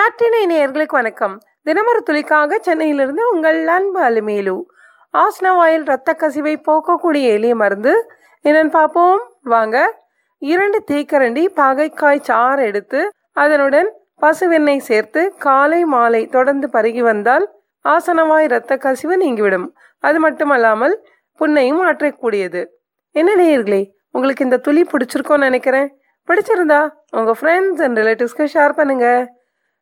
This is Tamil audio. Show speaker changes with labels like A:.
A: நாட்டினை நேர்களுக்கு வணக்கம். தினமொரு துளிக்காக சென்னையிலிருந்து உங்கள் அன்பு அலுமேலு. ஆஸ்னவாயில் இரத்த கசிவை போக்கக்கூடிய எளிய மருந்து. என்னன்னு பார்ப்போம். வாங்க. இரண்டு தேக்கரண்டி பாகைக்காய் சாறு எடுத்து அதனுடன் பசுவெண்ணெய் சேர்த்து காலை மாலை தொடர்ந்து பருகி வந்தால் ஆசனவாய் இரத்த கசிவு நீங்கிவிடும். அது மட்டுமல்லாமல் புண்ணையும் ஆற்றக்கூடியது. என்ன நேயர்களே உங்களுக்கு இந்த துளி பிடிச்சிருக்கோன்னு நினைக்கிறேன். பிடிச்சிருந்தா உங்கள் ஃப்ரெண்ட்ஸ் அண்ட் ரிலேட்டிவ்ஸ்க்கு ஷேர் பண்ணுங்கள்